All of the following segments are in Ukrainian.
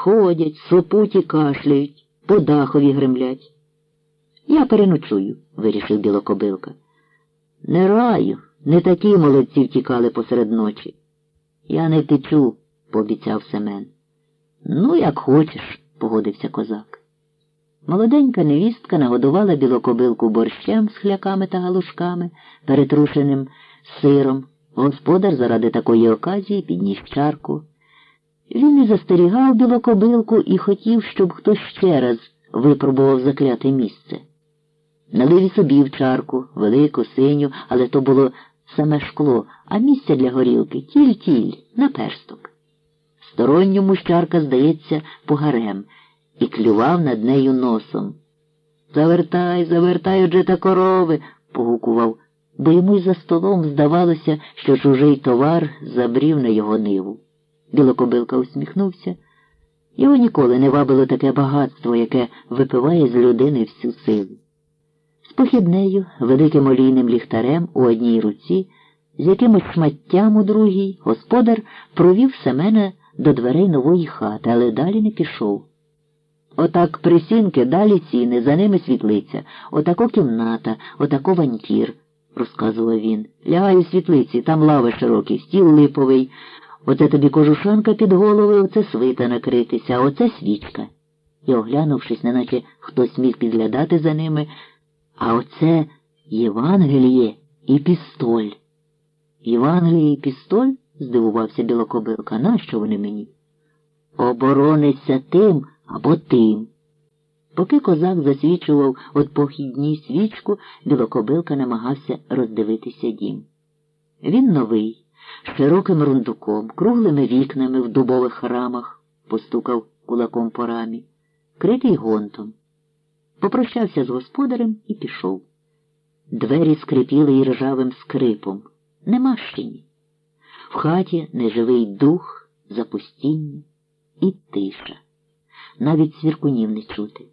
ходять, сопуть і кашляють, по дахові гремлять. Я переночую, вирішив білокобилка. Не раю, не такі молодці втікали посеред ночі. Я не втечу, пообіцяв Семен. Ну, як хочеш, погодився козак. Молоденька невістка нагодувала білокобилку борщем з хляками та галушками, перетрушеним сиром. Господар заради такої оказії підніс чарку. Він не застерігав білокобилку і хотів, щоб хтось ще раз випробував закляте місце. Налив і собі в чарку, велику, синю, але то було саме шкло, а місце для горілки тіль-тіль, на персток. Сторонньому чарка, здається, погарем і клював над нею носом. Завертай, завертай отже та корови, погукував, бо йому й за столом здавалося, що чужий товар забрів на його ниву. Білокобилка усміхнувся. Його ніколи не вабило таке багатство, яке випиває з людини всю силу. З похіднею, великим олійним ліхтарем у одній руці, з якимось шматтям у другій, господар провів Семена до дверей нової хати, але далі не пішов. Отак присінки, далі сіни, за ними світлиця, отако кімната, отако ванькир, розказував він. Лягай у світлиці, там лави широкі, стіл липовий. Оце тобі кожушанка під головою, оце свита накритися, а оце свічка. І, оглянувшись, неначе хтось міг підглядати за ними, а оце Євангеліє і пістоль. Євангеліє і пістоль? здивувався білокобилка. Нащо вони мені? Оборониться тим або тим. Поки козак засвічував от похідній свічку, білокобилка намагався роздивитися дім. Він новий, широким рундуком, круглими вікнами в дубових рамах, постукав кулаком по рамі, критий гонтом. Попрощався з господарем і пішов. Двері скрипіли і ржавим скрипом. Нема щині. В хаті неживий дух, запустіння і тиша. Навіть свіркунів не чути.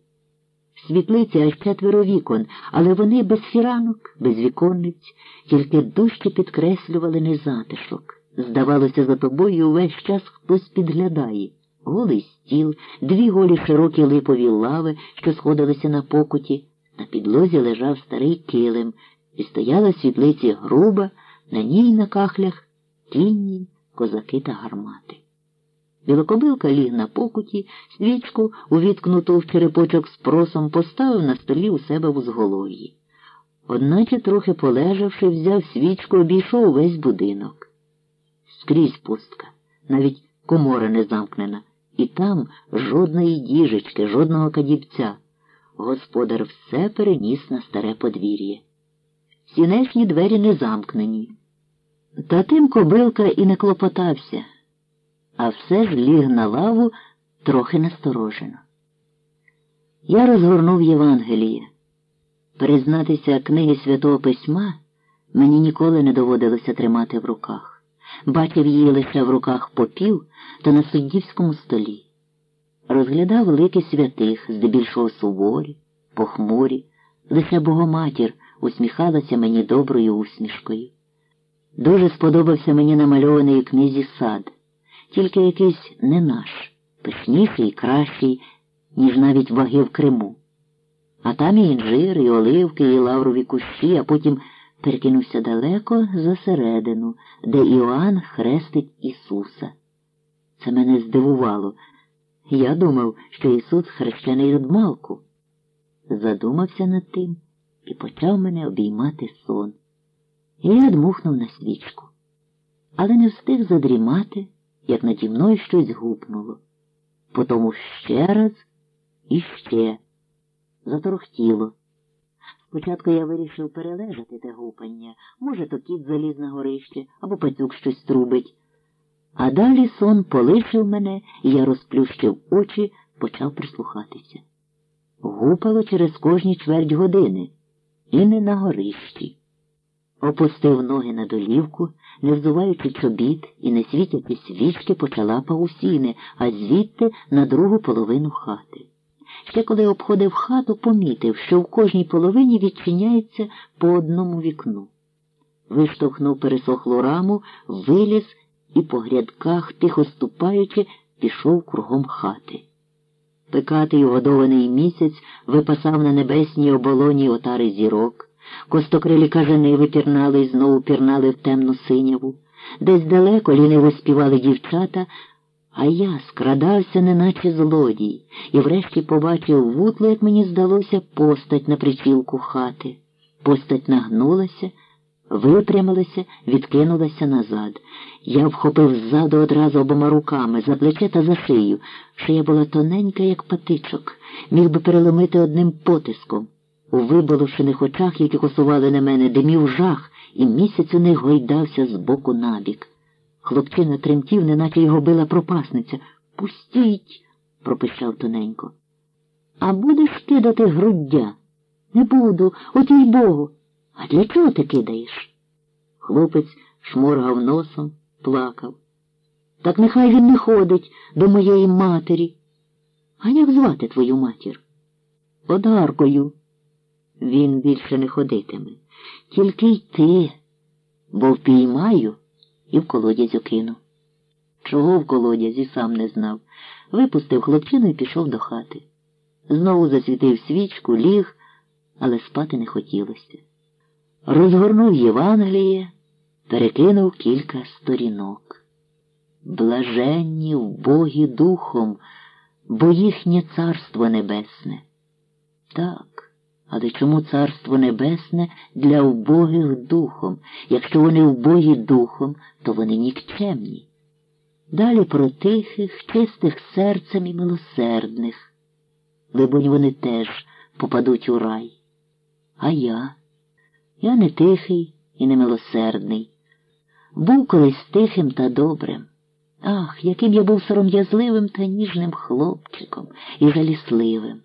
Світлиці аж четверо вікон, але вони без фіранок, без віконниць, тільки дужче підкреслювали незатишок. Здавалося, за тобою увесь час хтось підглядає. Голий стіл, дві голі широкі липові лави, що сходилися на покуті. На підлозі лежав старий килим, і стояла світлиці груба, на ній на кахлях кінні, козаки та гармати. Білокобилка ліг на покуті, свічку, увіткнуту в черепочок з просом, поставив на столі у себе в узголов'ї. Одначе, трохи полежавши, взяв свічку, обійшов весь будинок. Скрізь пустка, навіть комора не замкнена, і там жодної діжечки, жодного кадібця. Господар все переніс на старе подвір'я. Сінешні двері не замкнені. Та тим кобилка і не клопотався а все ж ліг на лаву трохи насторожено. Я розгорнув Євангеліє. Признатися книги Святого Письма мені ніколи не доводилося тримати в руках. Бачив її лише в руках попів та на суддівському столі. Розглядав лики святих, здебільшого суворі, похмурі, лише Богоматір усміхалася мені доброю усмішкою. Дуже сподобався мені намальований у книзі сад тільки якийсь не наш, пишніший і кращий, ніж навіть ваги в Криму. А там і інжир, і оливки, і лаврові кущі, а потім перекинувся далеко засередину, де Іоанн хрестить Ісуса. Це мене здивувало. Я думав, що Ісус хрещений від Малку. Задумався над тим і почав мене обіймати сон. І я дмухнув на свічку, але не встиг задрімати як наді мною щось гупнуло. Потому ще раз і ще заторохтіло. Спочатку я вирішив перележати те гупання, може, то кіт заліз на горище або пацюк щось трубить. А далі сон полишив мене, і я розплющив очі, почав прислухатися. Гупало через кожні чверть години, і не на горищі. Опустив ноги на долівку, не взуваючи чобіт і не світячи свічки, почала паусіни, а звідти на другу половину хати. Ще коли обходив хату, помітив, що в кожній половині відчиняється по одному вікну. Виштовхнув пересохлу раму, виліз і по грядках, тихо ступаючи, пішов кругом хати. Пекатий годований місяць випасав на небесній оболоні отари зірок, костокрилі кажани випірнали і знову пірнали в темну синяву, десь далеко ліниво співали дівчата, а я скрадався, неначе злодій, і врешті побачив вутло, як мені здалося, постать на причілку хати. Постать нагнулася, випрямилася, відкинулася назад. Я вхопив ззаду одразу обома руками, за плече та за шию. Шия була тоненька, як патичок, міг би переломити одним потиском. У виболошених очах, які косували на мене, димів жах, і місяць у них гойдався з боку набік. Хлопчина тремтів, неначе його била пропасниця. Пустіть, пропищав тоненько. А будеш кидати груддя? Не буду, от їй богу. А для чого ти кидаєш? Хлопець шморгав носом, плакав. Так нехай він не ходить до моєї матері. А як звати твою матір? Одаркою. Він більше не ходитиме. Тільки йти, бо впіймаю і в колодязь кину. Чого в колодязі сам не знав. Випустив хлопчину і пішов до хати. Знову засвітив свічку, ліг, але спати не хотілося. Розгорнув Євангеліє, перекинув кілька сторінок. Блаженні вбогі духом, бо їхнє царство небесне. Так, але чому царство небесне для вбогих духом? Якщо вони вбогі духом, то вони нікчемні. Далі про тихих, чистих серцем і милосердних. Либонь, вони теж попадуть у рай. А я? Я не тихий і не милосердний. Був колись тихим та добрим. Ах, яким я був сором'язливим та ніжним хлопчиком і жалісливим.